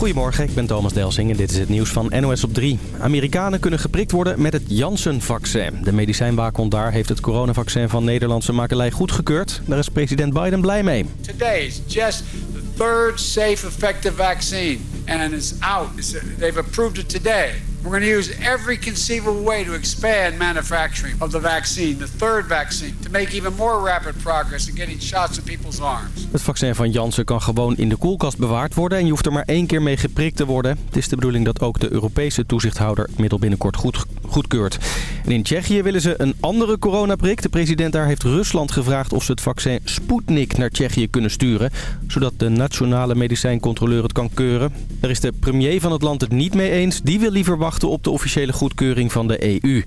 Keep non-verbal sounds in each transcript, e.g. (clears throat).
Goedemorgen, ik ben Thomas Delsing en dit is het nieuws van NOS op 3. Amerikanen kunnen geprikt worden met het Janssen-vaccin. De medicijnwaakhond daar heeft het coronavaccin van Nederlandse makelij goedgekeurd. Daar is president Biden blij mee. Today is just the third safe effective vaccine and it's out. They've approved it today. We're going to use every conceivable way to expand manufacturing of the vaccine, the third vaccine, to make even more rapid progress in getting shots in people's arms. Het vaccin van Janssen kan gewoon in de koelkast bewaard worden en je hoeft er maar één keer mee geprikt te worden. Het is de bedoeling dat ook de Europese toezichthouder het middel binnenkort goed, goedkeurt. En in Tsjechië willen ze een andere coronaprik. De president daar heeft Rusland gevraagd of ze het vaccin Sputnik naar Tsjechië kunnen sturen, zodat de nationale medicijncontroleur het kan keuren. Er is de premier van het land het niet mee eens. Die wil liever wachten op de officiële goedkeuring van de EU.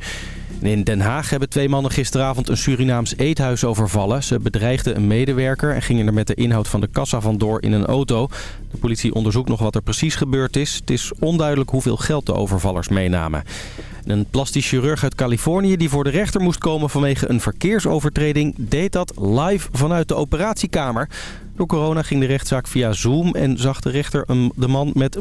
in Den Haag hebben twee mannen gisteravond een Surinaams eethuis overvallen. Ze bedreigden een medewerker en gingen er met de inhoud van de kassa vandoor in een auto. De politie onderzoekt nog wat er precies gebeurd is. Het is onduidelijk hoeveel geld de overvallers meenamen. Een plastisch chirurg uit Californië die voor de rechter moest komen vanwege een verkeersovertreding... deed dat live vanuit de operatiekamer. Door corona ging de rechtszaak via Zoom en zag de rechter een, de man met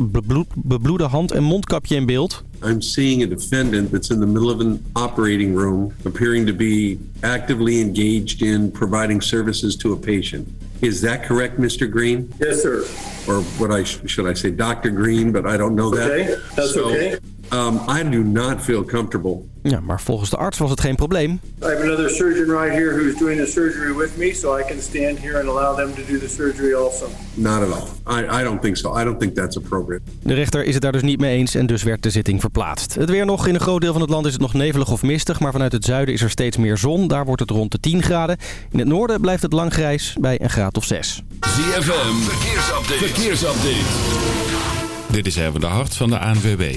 bebloede hand en mondkapje in beeld. I'm seeing a defendant that's in the middle of an operating room appearing to be actively engaged in providing services to a patient. Is that correct, Mr. Green? Yes, sir. Or what I should I say, Dr. Green, but I don't know that. Okay, that's So, okay. Um, I do not feel comfortable. Ja, maar volgens de arts was het geen probleem. I have another surgeon right here who's doing the surgery with me, so I can stand here and allow them to do the surgery also. Not at all. I, I don't think so. I don't think that's appropriate. De rechter is het daar dus niet mee eens en dus werd de zitting verplaatst. Het weer nog. In een groot deel van het land is het nog nevelig of mistig. Maar vanuit het zuiden is er steeds meer zon. Daar wordt het rond de 10 graden. In het noorden blijft het lang grijs bij een graad of 6. ZFM, verkeersupdate. verkeersupdate. Dit is even de hart van de ANWB.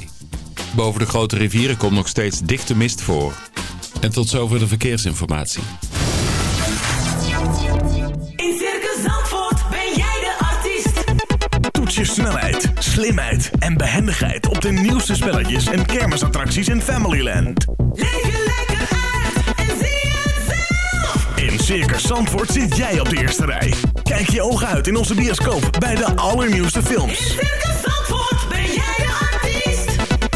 Boven de grote rivieren komt nog steeds dichte mist voor. En tot zover de verkeersinformatie. In Circus Zandvoort ben jij de artiest. Toets je snelheid, slimheid en behendigheid op de nieuwste spelletjes en kermisattracties in Familyland. Leef je lekker uit en zie het zelf. In Circus Zandvoort zit jij op de eerste rij. Kijk je ogen uit in onze bioscoop bij de allernieuwste In films. Circus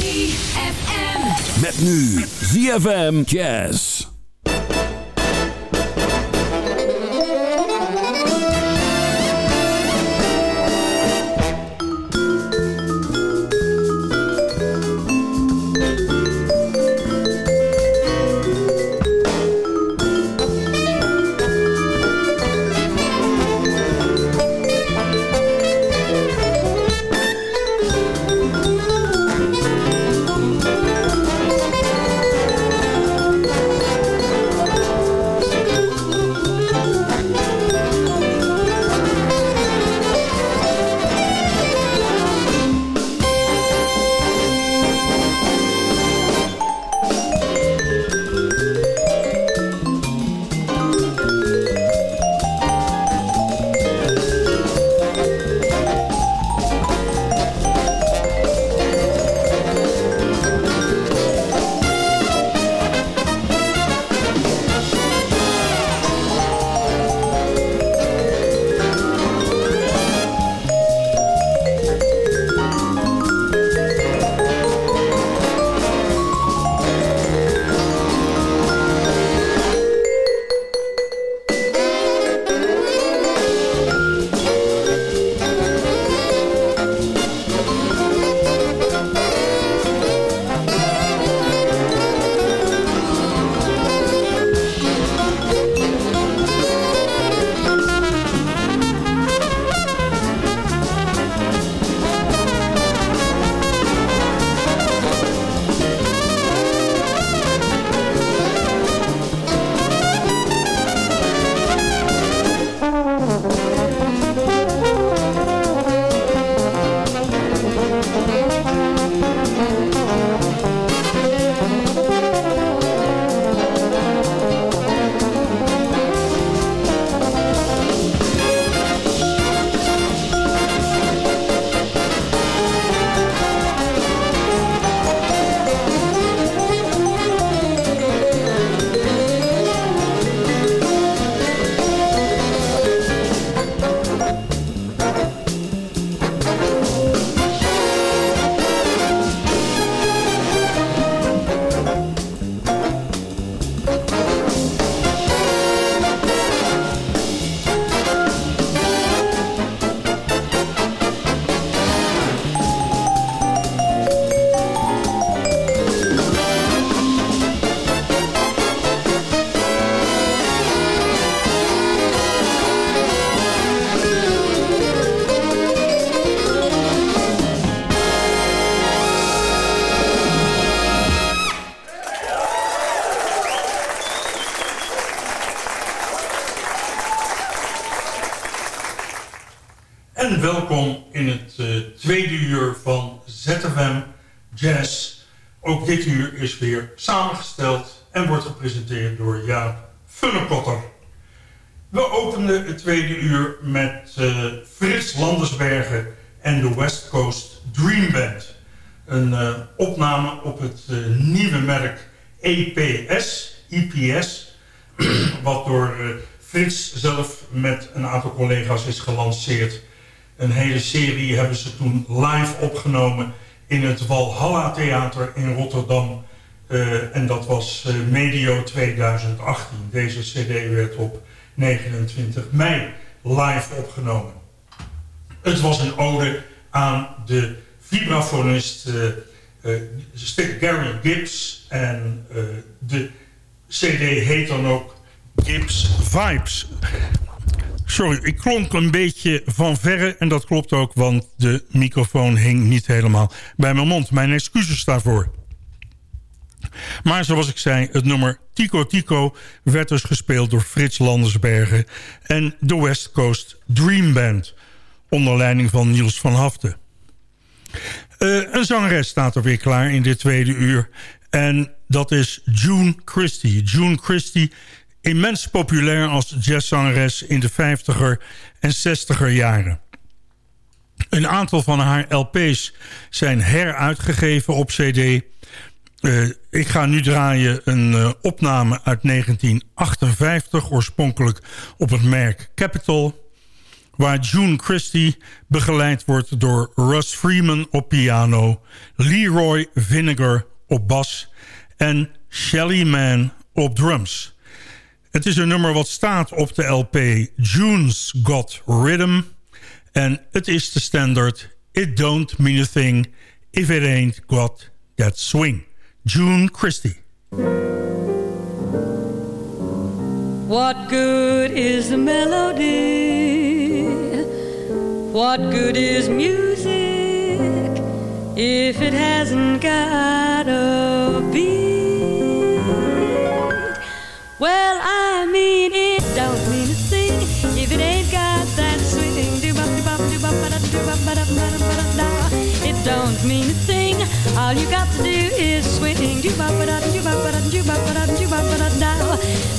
ZFM. Met nu ZFM Jazz. Is gelanceerd. Een hele serie hebben ze toen live opgenomen in het Walhalla Theater in Rotterdam. Uh, en dat was uh, medio 2018. Deze cd werd op 29 mei live opgenomen. Het was een ode aan de vibrafonist uh, Gary Gibbs. En de cd heet dan ook Gibbs Vibes. Sorry, ik klonk een beetje van verre en dat klopt ook... want de microfoon hing niet helemaal bij mijn mond. Mijn excuses daarvoor. Maar zoals ik zei, het nummer Tico Tico werd dus gespeeld door Frits Landersbergen... en de West Coast Dream Band, onder leiding van Niels van Haften. Uh, een zangeres staat er weer klaar in dit tweede uur... en dat is June Christie. June Christie immens populair als jazzzangeres in de 50er en 60er jaren. Een aantal van haar LP's zijn heruitgegeven op cd. Uh, ik ga nu draaien een uh, opname uit 1958, oorspronkelijk op het merk Capitol... waar June Christie begeleid wordt door Russ Freeman op piano... Leroy Vinegar op bas en Shelly Man op drums... Het is een nummer wat staat op de LP June's Got Rhythm. En het is de standard It Don't Mean a Thing If It Ain't Got That Swing. June Christie. What good is the melody? What good is music if it hasn't got a beat? Well, I mean it don't mean a thing if it ain't got that swing. Do bop do bop do bop ba da do bop ba da ba da ba da. It don't mean a thing. All you got to do is swing. Do bop ba da do bop ba da do bop ba da do bop ba da da.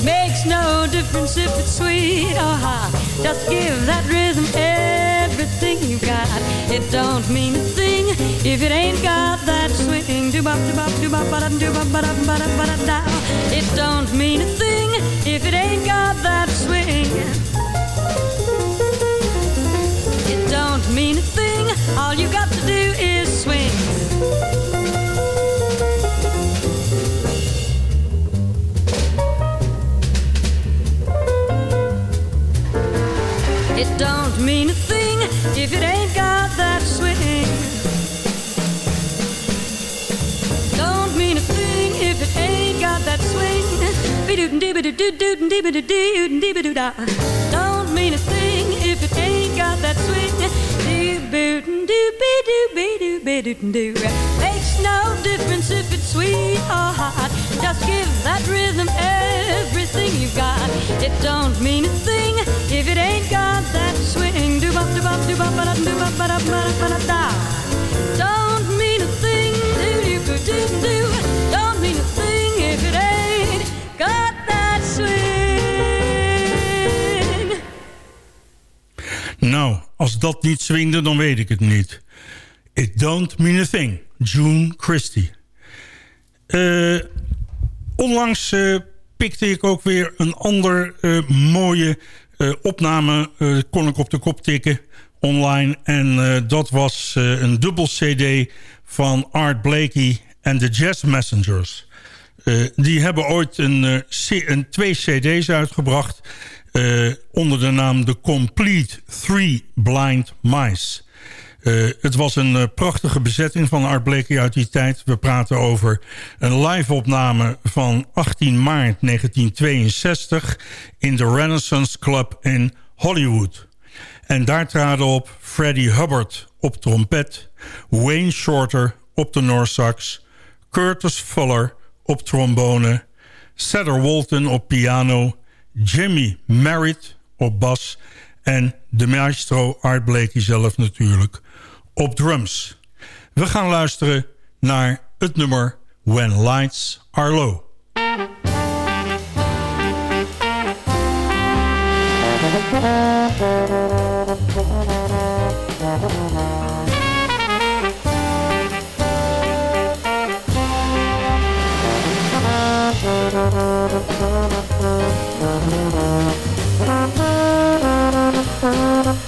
Makes no difference if it's sweet or hot. Just give that rhythm everything you got. It don't mean a thing if it ain't got that swing. Do bop do bop do bop ba da do bop ba da ba da ba da da. It don't mean a thing if it ain't got that swing. It don't mean a thing. All you got to do is swing. It don't mean a thing if it ain't got Don't mean a thing if it ain't got that swing. Makes no difference if it's sweet or hot. Just give that rhythm everything you've got. It don't mean a thing if it ain't got that swing. Do bop do bop do bop ba da do bop ba da ba da ba da da. Don't mean a thing. Do do do do do. Nou, als dat niet swingde, dan weet ik het niet. It don't mean a thing. June Christie. Uh, onlangs uh, pikte ik ook weer een ander uh, mooie opname. kon ik op de kop tikken online. En dat was een dubbel cd van Art Blakey en de Jazz Messengers. die hebben ooit een, een, twee cd's uitgebracht... onder de naam The Complete Three Blind Mice... Uh, het was een uh, prachtige bezetting van Art Blakey uit die tijd. We praten over een live-opname van 18 maart 1962... in de Renaissance Club in Hollywood. En daar traden op Freddie Hubbard op trompet... Wayne Shorter op de Noorsax... Curtis Fuller op trombone... Cedar Walton op piano... Jimmy Merritt op bas... en de maestro Art Blakey zelf natuurlijk op drums. We gaan luisteren naar het nummer When Lights Are Low. (laughs)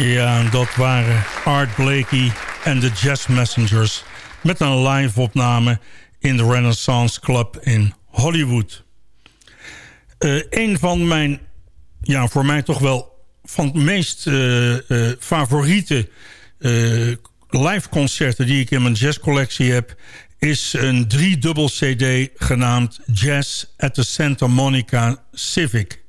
Ja, dat waren Art Blakey en de Jazz Messengers... met een live-opname in de Renaissance Club in Hollywood. Uh, een van mijn, ja, voor mij toch wel van het meest uh, uh, favoriete live concerten die ik in mijn jazzcollectie heb... is een driedubbel cd genaamd Jazz at the Santa Monica Civic...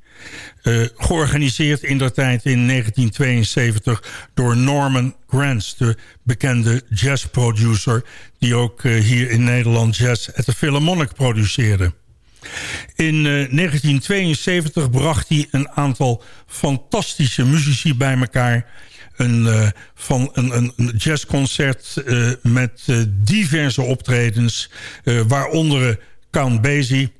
Uh, georganiseerd in der tijd in 1972 door Norman Granz, de bekende jazzproducer... die ook uh, hier in Nederland jazz at the Philharmonic produceerde. In uh, 1972 bracht hij een aantal fantastische muzici bij elkaar... Een, van een, een jazzconcert met diverse optredens... waaronder Count Basie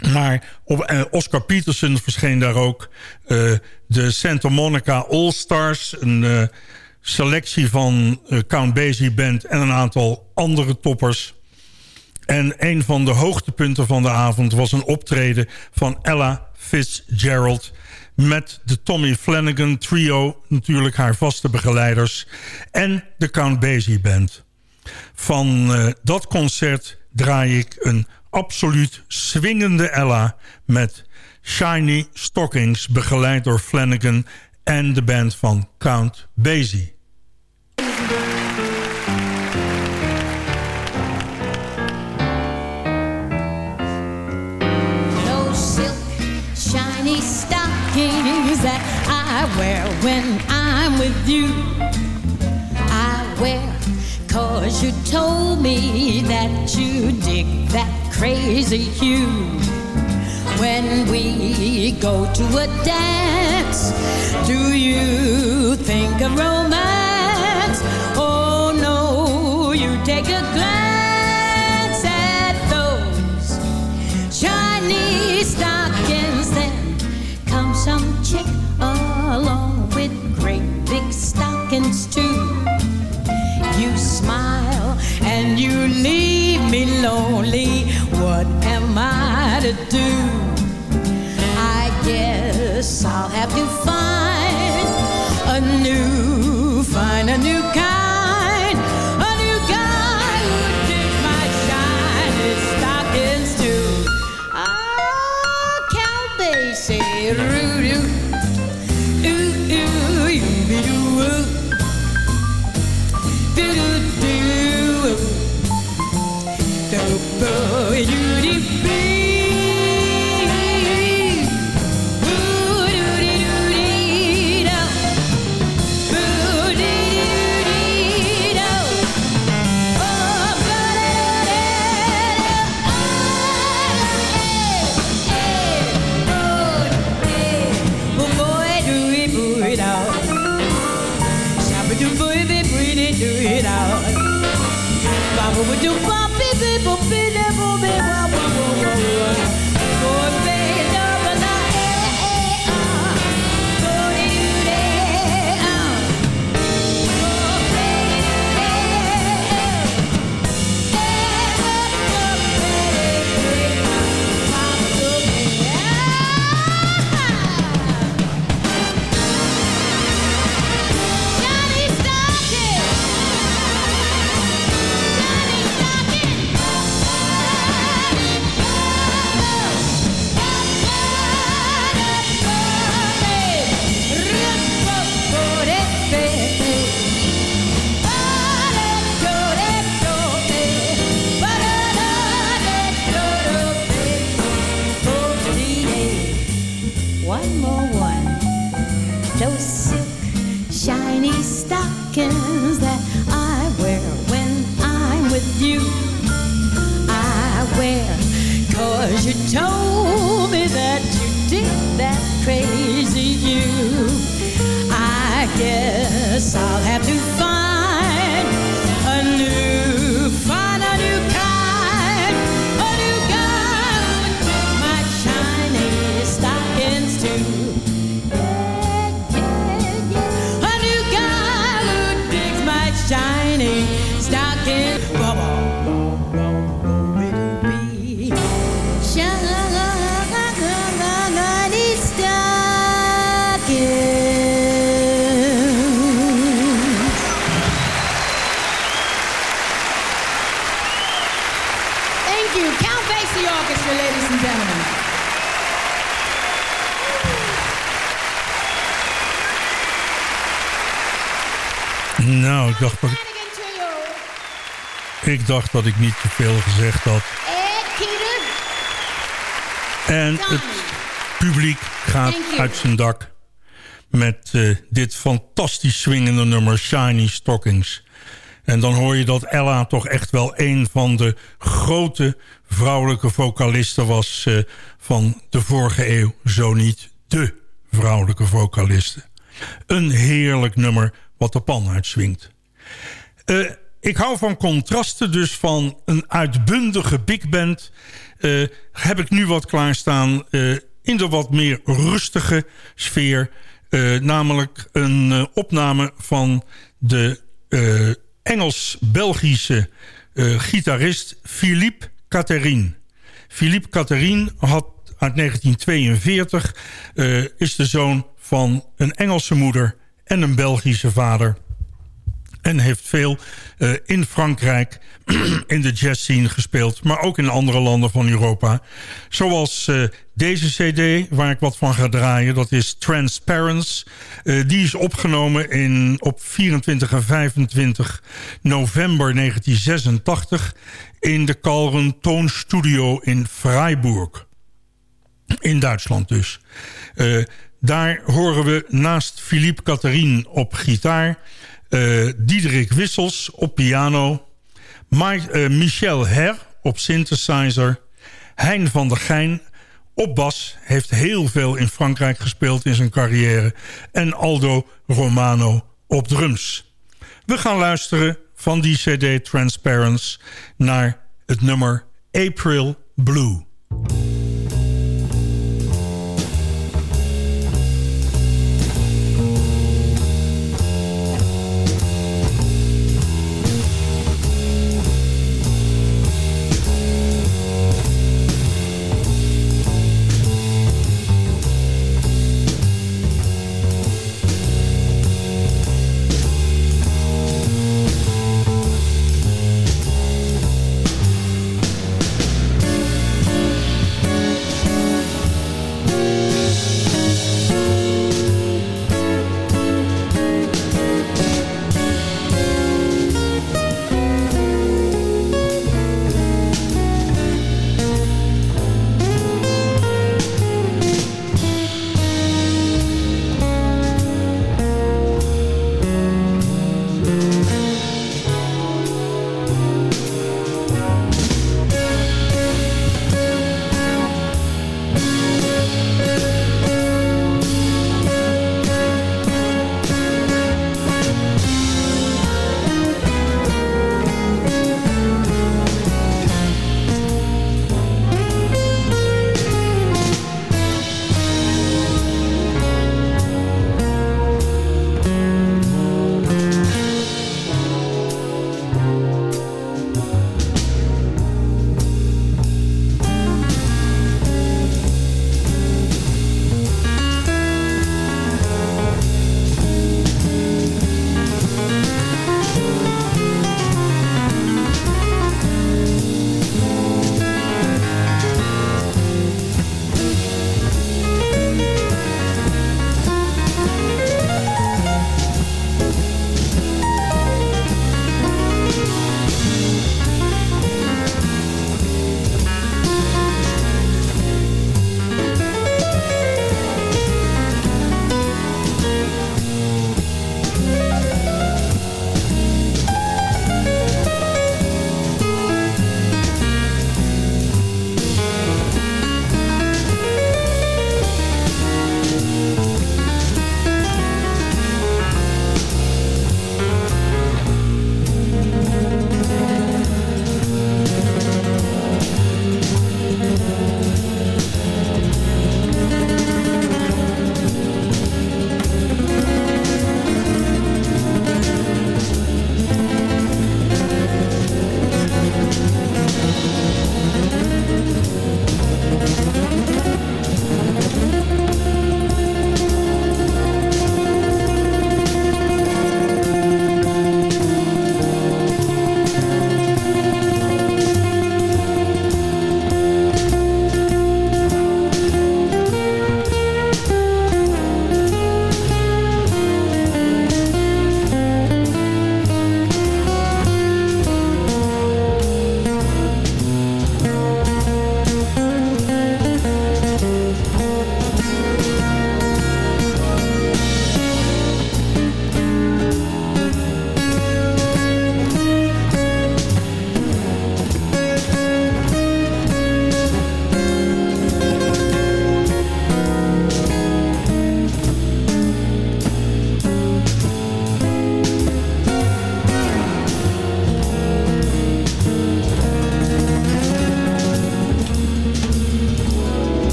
Maar op, eh, Oscar Peterson verscheen daar ook eh, de Santa Monica All-Stars. Een eh, selectie van eh, Count Basie Band en een aantal andere toppers. En een van de hoogtepunten van de avond was een optreden van Ella Fitzgerald... met de Tommy Flanagan Trio, natuurlijk haar vaste begeleiders... en de Count Basie Band. Van dat concert draai ik een absoluut swingende Ella... met Shiny Stockings, begeleid door Flanagan... en de band van Count Basie. That I wear when I'm with you. I wear cause you told me that you dig that crazy hue. When we go to a dance, do you think of romance? Oh no, you take a glance at those shiny stockings. Then come some chick along with great big stockings too. You smile and you leave me lonely. What am I to do? I guess I'll have to find a new, find a new kind, a new guy who digs my shiny stockings ah, too. Oh, Count Basie, roo ooh ooh, you be dacht dat ik niet te veel gezegd had. En het publiek gaat uit zijn dak met eh, dit fantastisch swingende nummer Shiny Stockings. En dan hoor je dat Ella toch echt wel een van de grote vrouwelijke vocalisten was eh, van de vorige eeuw. Zo niet de vrouwelijke vocaliste. Een heerlijk nummer wat de pan uitswingt. Eh, ik hou van contrasten, dus van een uitbundige big band... eh, heb ik nu wat klaarstaan eh, in de wat meer rustige sfeer. Eh, namelijk een opname van de Engels-Belgische gitarist Philippe Catherine. Philippe Catherine had uit 1942 eh, is de zoon van een Engelse moeder en een Belgische vader. En heeft veel eh, in Frankrijk (clears throat) in de jazzscene gespeeld. Maar ook in andere landen van Europa. Zoals eh, deze cd waar ik wat van ga draaien. Dat is Transparence. Eh, die is opgenomen in, op 24 en 25 november 1986. In de Calren Toonstudio in Freiburg. In Duitsland dus. Daar horen we naast Philippe Catherine op gitaar... eh Diederik Wissels op piano... Eh, Michel Her op synthesizer... Hein van der Geijn op bas... heeft heel veel in Frankrijk gespeeld in zijn carrière... en Aldo Romano op drums. We gaan luisteren van die cd Transparence... naar het nummer April Blue.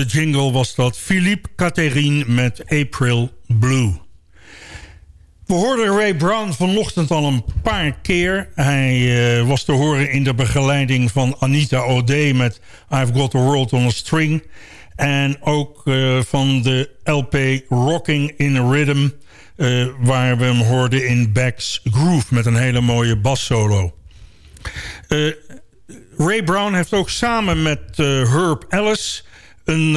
De jingle was dat Philippe Catherine met April Blue. We hoorden Ray Brown vanochtend al een paar keer. Hij eh, was te horen in de begeleiding van Anita O'Day met I've Got the World on a String. En ook eh, van de LP Rocking in a Rhythm... eh, waar we hem hoorden in Beck's Groove met een hele mooie bassolo. Ray Brown heeft ook samen met Herb Ellis een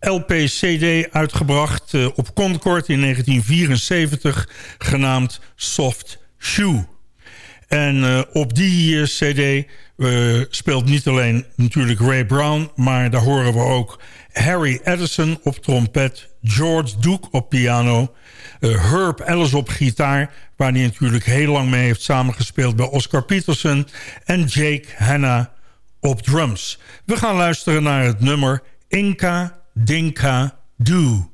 eh, LP-CD uitgebracht eh, op Concord in 1974, genaamd Soft Shoe. En eh, op die CD speelt niet alleen natuurlijk Ray Brown... maar daar horen we ook Harry Edison op trompet... George Duke op piano... Herb Ellis op gitaar... waar hij natuurlijk heel lang mee heeft samengespeeld bij Oscar Peterson... en Jake Hanna op drums. We gaan luisteren naar het nummer Inca Dinka Do.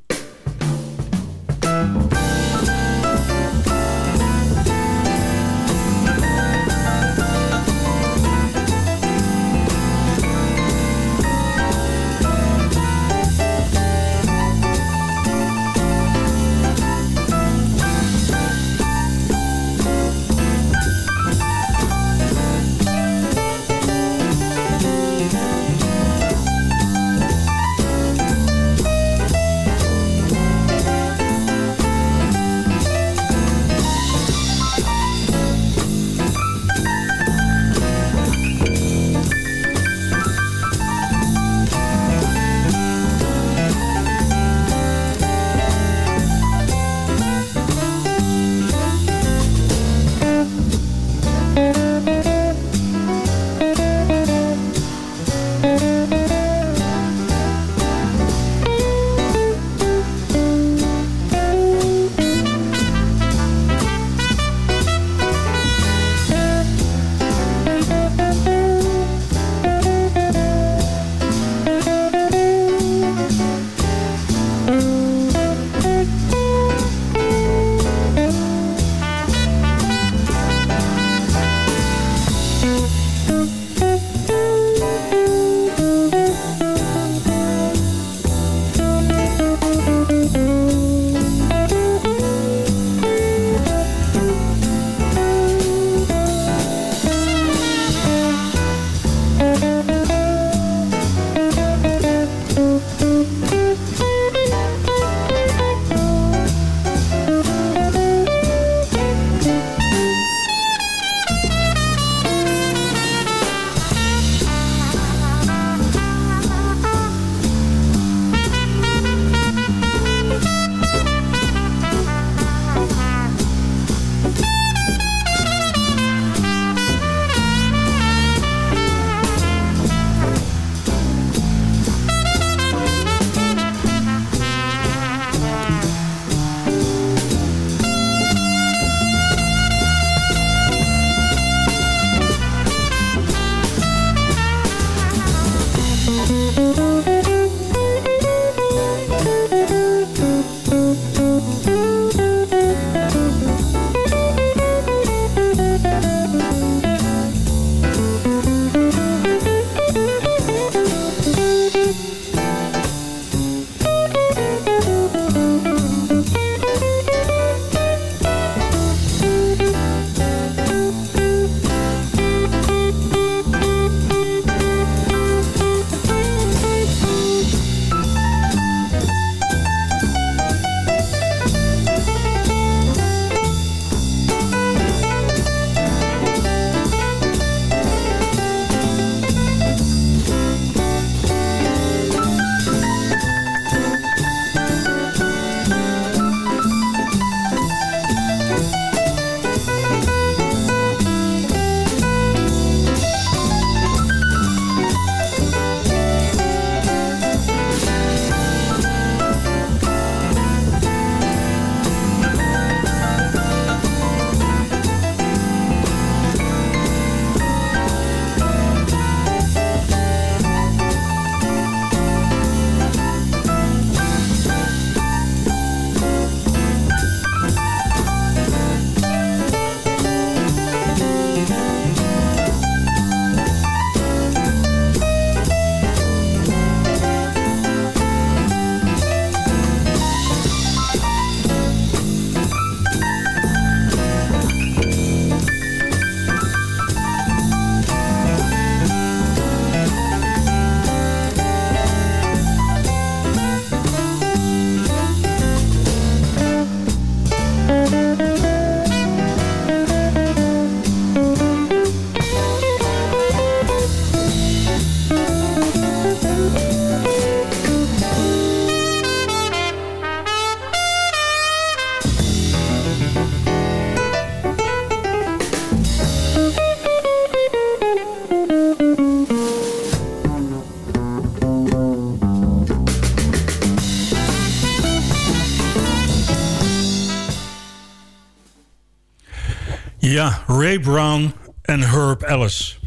Ja, Ray Brown en Herb Ellis.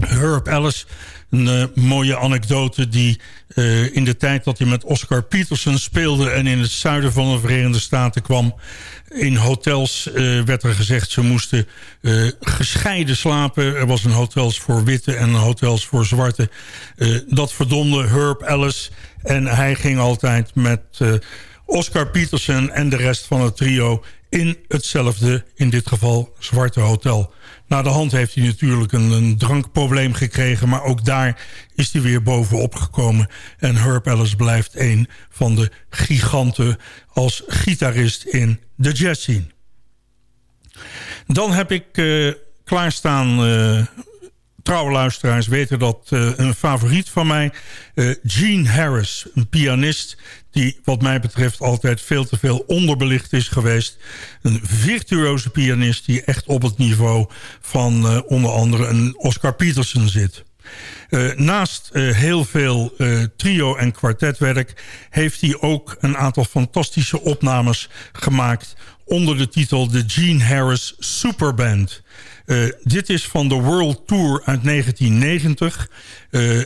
Herb Ellis, een eh, mooie anekdote die eh, in de tijd dat hij met Oscar Peterson speelde... en in het zuiden van de Verenigde Staten kwam... in hotels eh, werd er gezegd ze moesten gescheiden slapen. Er was een hotels voor witte en een hotels voor zwarte. dat verdonde Herb Ellis en hij ging altijd met... Oscar Peterson en de rest van het trio in hetzelfde, in dit geval, zwarte hotel. Na de hand heeft hij natuurlijk een, een, drankprobleem gekregen... maar ook daar is hij weer bovenop gekomen. En Herb Ellis blijft een van de giganten als gitarist in de jazz scene. Dan heb ik uh, klaarstaan... Uh, trouwe luisteraars weten dat uh, een favoriet van mij... Gene Harris, een pianist die wat mij betreft altijd veel te veel onderbelicht is geweest. Een virtuoze pianist die echt op het niveau van uh, onder andere een Oscar Peterson zit. Uh, naast uh, heel veel trio- en kwartetwerk... heeft hij ook een aantal fantastische opnames gemaakt... onder de titel The Gene Harris Superband... dit is van de World Tour uit 1990.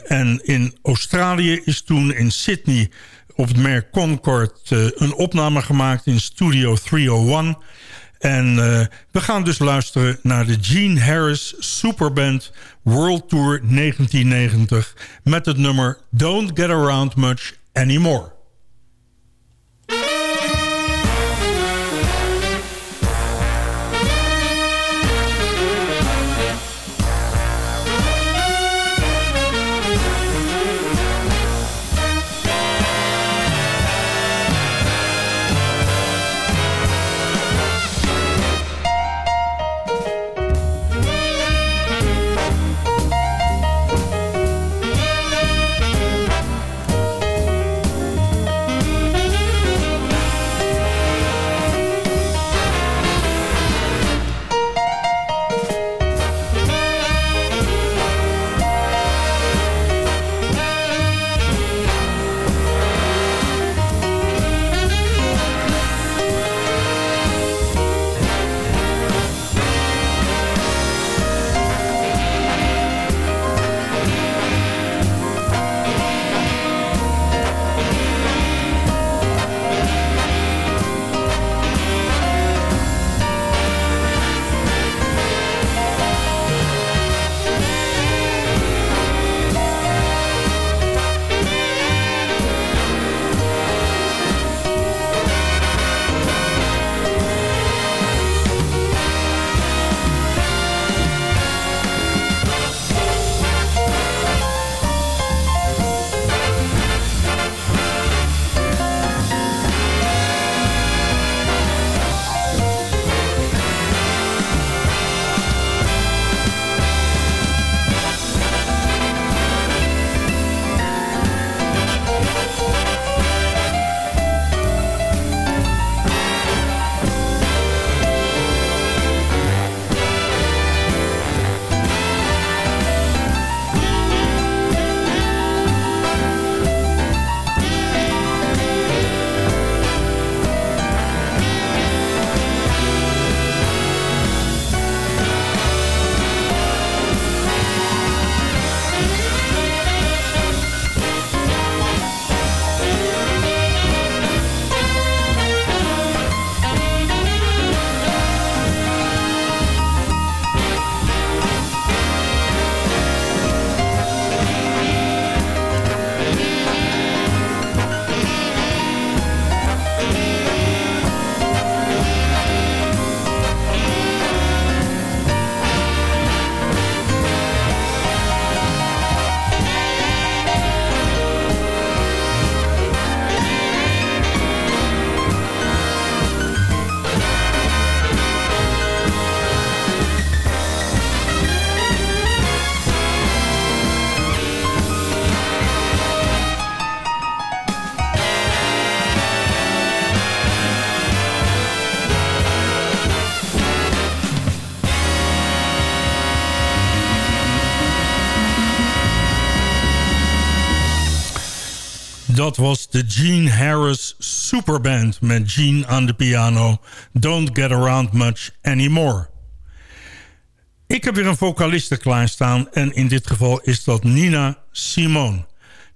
en in Australië is toen in Sydney op het merk Concord uh, een opname gemaakt in Studio 301. En we gaan dus luisteren naar de Gene Harris Superband World Tour 1990... met het nummer Don't Get Around Much Anymore. Dat was de Gene Harris Superband met Gene aan de piano. Don't get around much anymore. Ik heb weer een vocaliste klaarstaan en in dit geval is dat Nina Simone.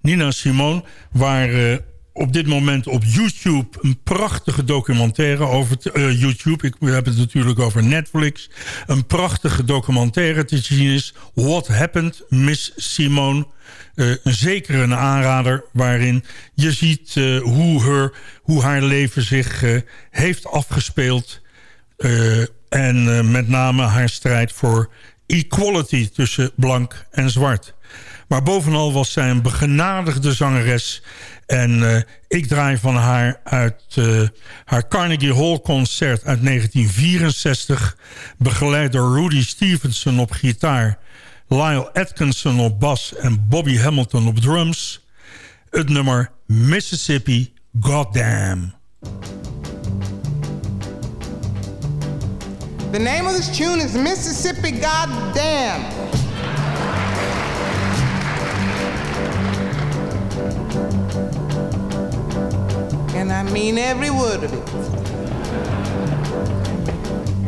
Nina Simone, waar eh, op dit moment op YouTube een prachtige documentaire over... eh, YouTube, ik heb het natuurlijk over Netflix... een prachtige documentaire te zien is... What Happened, Miss Simone... Eh, zeker een aanrader waarin je ziet eh, hoe, hoe haar leven zich heeft afgespeeld... En met name haar strijd voor equality tussen blank en zwart. Maar bovenal was zij een begenadigde zangeres. En eh, ik draai van haar uit eh, haar Carnegie Hall concert uit 1964... begeleid door Rudy Stevenson op gitaar... Lyle Atkinson op bas en Bobby Hamilton op drums... het nummer Mississippi Goddamn. The name of this tune is Mississippi Goddamn. And I mean every word of it.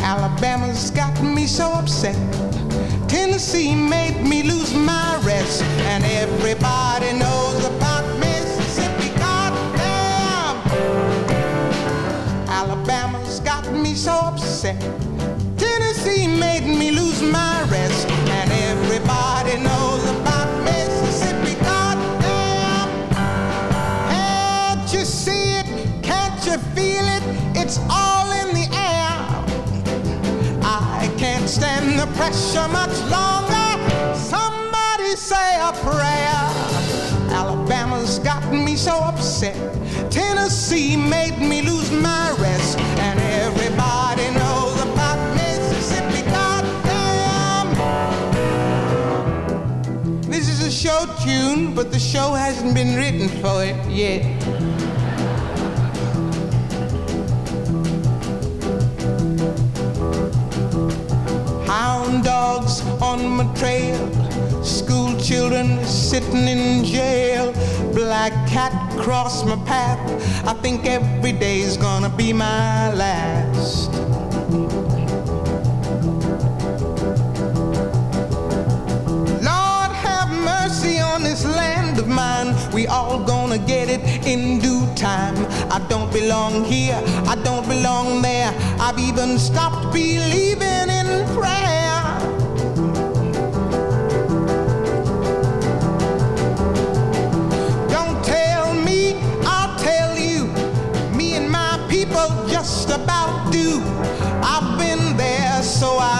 Alabama's got me so upset. Tennessee made me lose my rest. And everybody knows about Mississippi. Goddamn! Alabama's got me so upset. Tennessee made me lose my rest. And everybody knows about Mississippi. Goddamn! Can't you see it? Can't you feel it? It's all in the air. I can't stand the pressure much longer. Somebody say a prayer. Alabama's got me so upset. Tennessee made me lose my rest. And but the show hasn't been written for it yet. Hound dogs on my trail, school children sitting in jail, black cat cross my path. I think every day's gonna be my last. In due time. I don't belong here, I don't belong there. I've even stopped believing in prayer. Don't tell me, I'll tell you. Me and my people just about do. I've been there, so I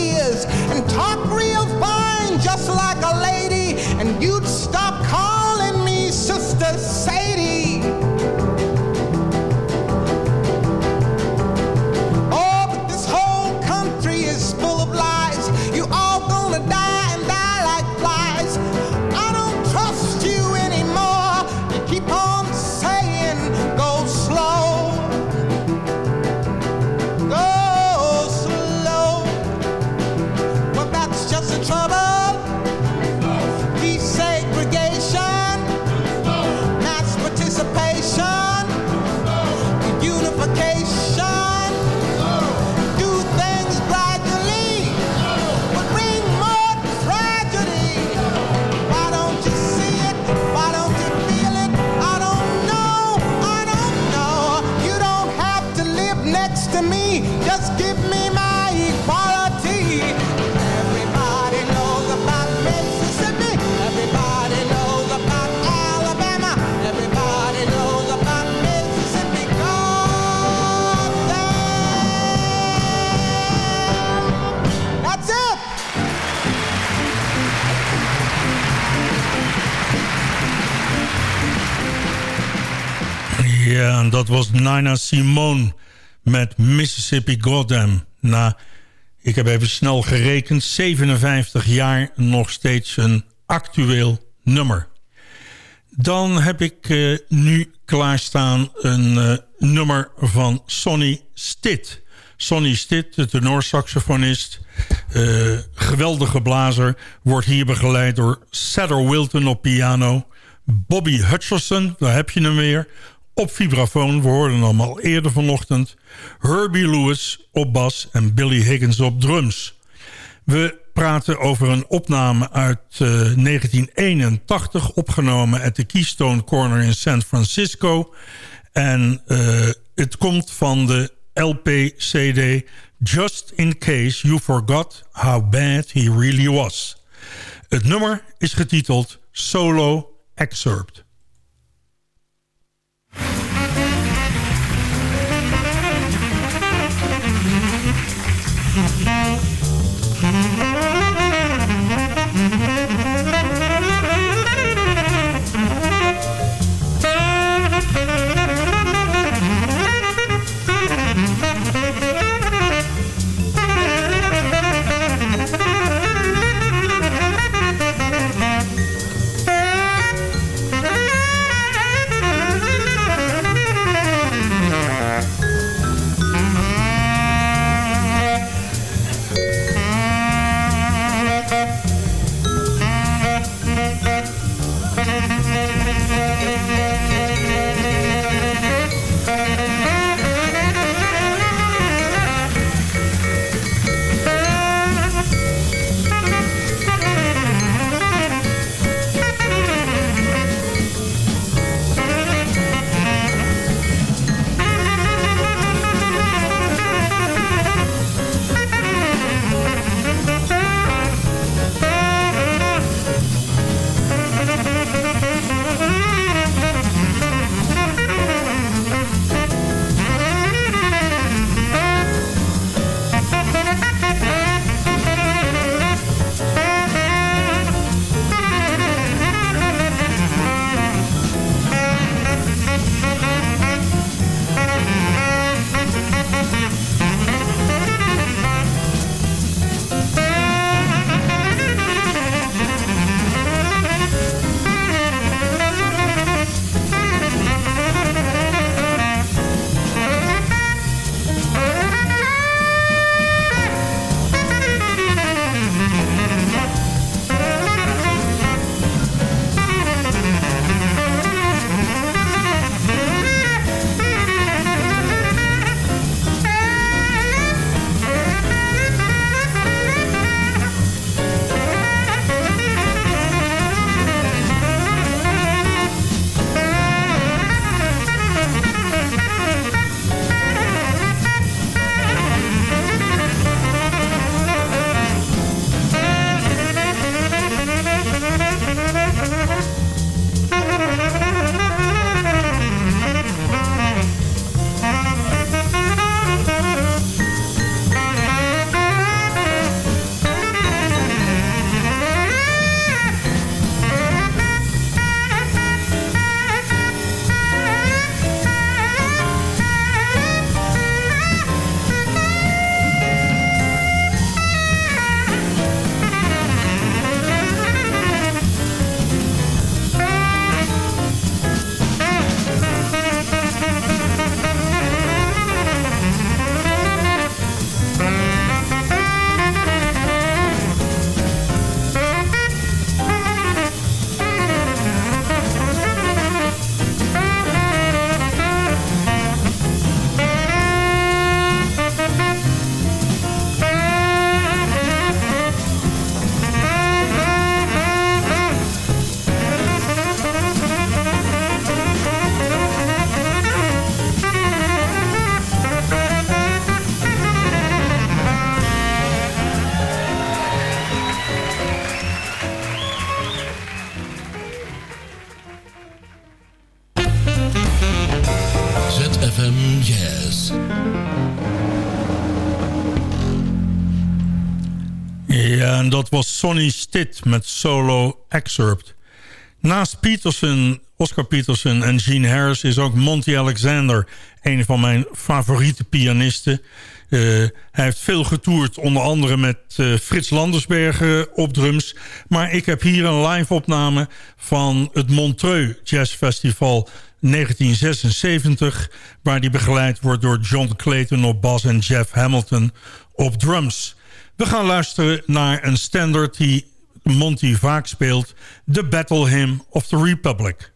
and talk real fine, just like a lady. Dat was Nina Simone met Mississippi Goddam. Na, ik heb even snel gerekend, 57 jaar nog steeds een actueel nummer. Dan heb ik uh, nu klaarstaan een uh, nummer van Sonny Stitt. Sonny Stitt, de tenorsaxofonist, uh, geweldige blazer... wordt hier begeleid door Cedar Wilton op piano... Bobby Hutcherson, daar heb je hem weer, op vibrafoon. We hoorden hem al eerder vanochtend. Herbie Lewis op bas en Billy Higgins op drums. We praten over een opname uit uh, 1981... opgenomen at de Keystone Corner in San Francisco. En uh, het komt van de LP-CD... Just in Case You Forgot How Bad He Really Was. Het nummer is getiteld Solo Excerpt. Dat was Sonny Stitt met Solo Excerpt. Naast Peterson, Oscar Peterson en Gene Harris is ook Monty Alexander een van mijn favoriete pianisten. Eh, hij heeft veel getoerd, onder andere met eh, Frits Landersbergen op drums. Maar ik heb hier een live opname van het Montreux Jazz Festival 1976... waar die begeleid wordt door John Clayton op bas en Jeff Hamilton op drums. We gaan luisteren naar een standard die Monty vaak speelt... The Battle Hymn of the Republic.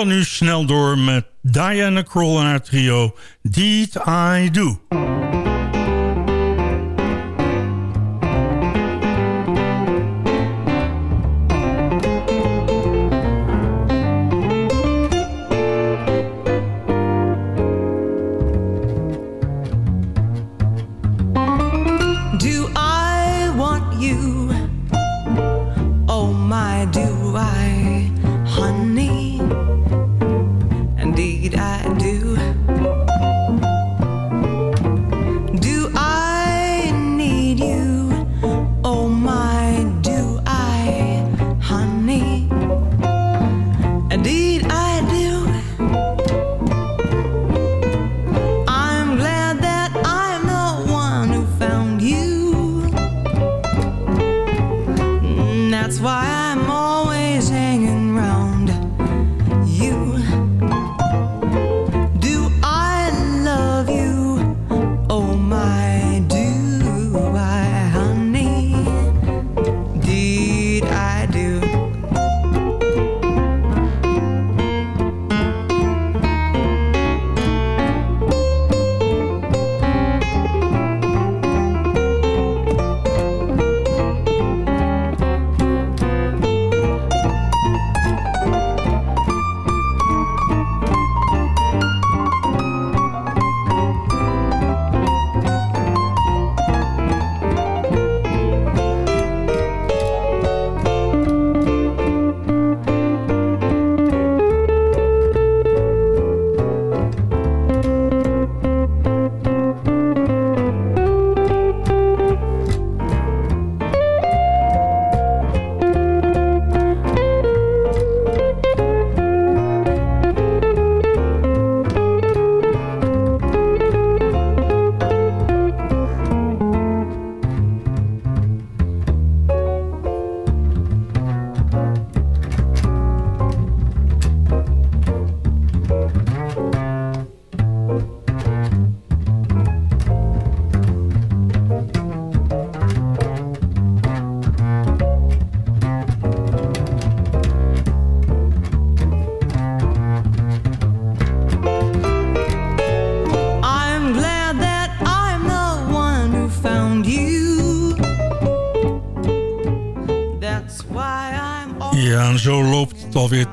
Dan nu snel door met Diana Kroll en haar trio Deed I Do.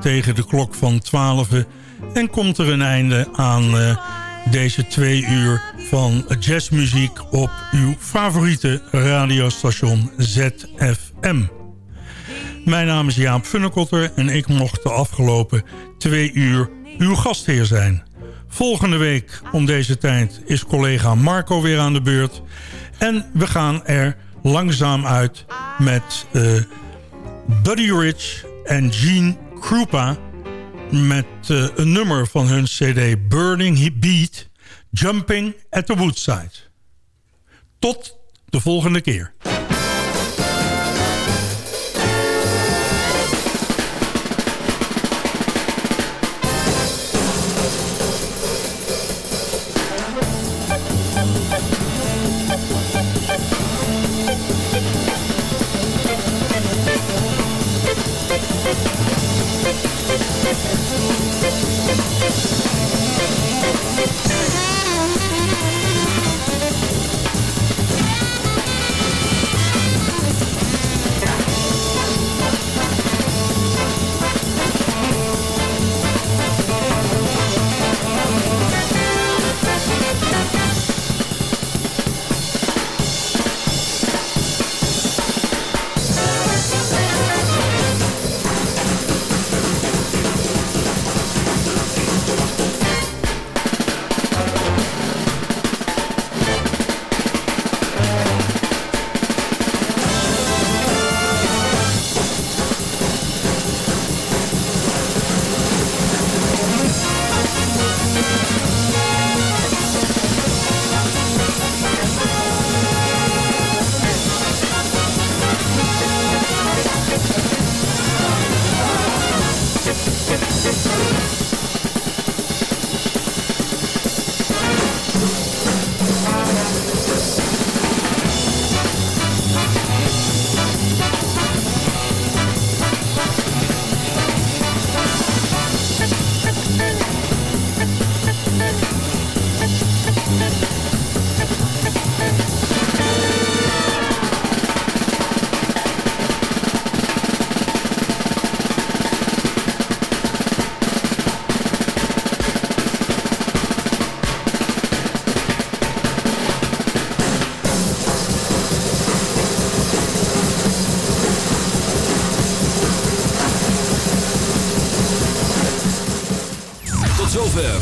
Tegen de klok van 12 en komt er een einde aan eh, deze twee uur van jazzmuziek op uw favoriete radiostation ZFM. Mijn naam is Jaap Funnekotter en ik mocht de afgelopen twee uur uw gastheer zijn. Volgende week om deze tijd is collega Marco weer aan de beurt. En we gaan er langzaam uit met eh, Buddy Rich en Gene Krupa... met eh, een nummer van hun cd Burning Beat... Jumping at the Woodside. Tot de volgende keer.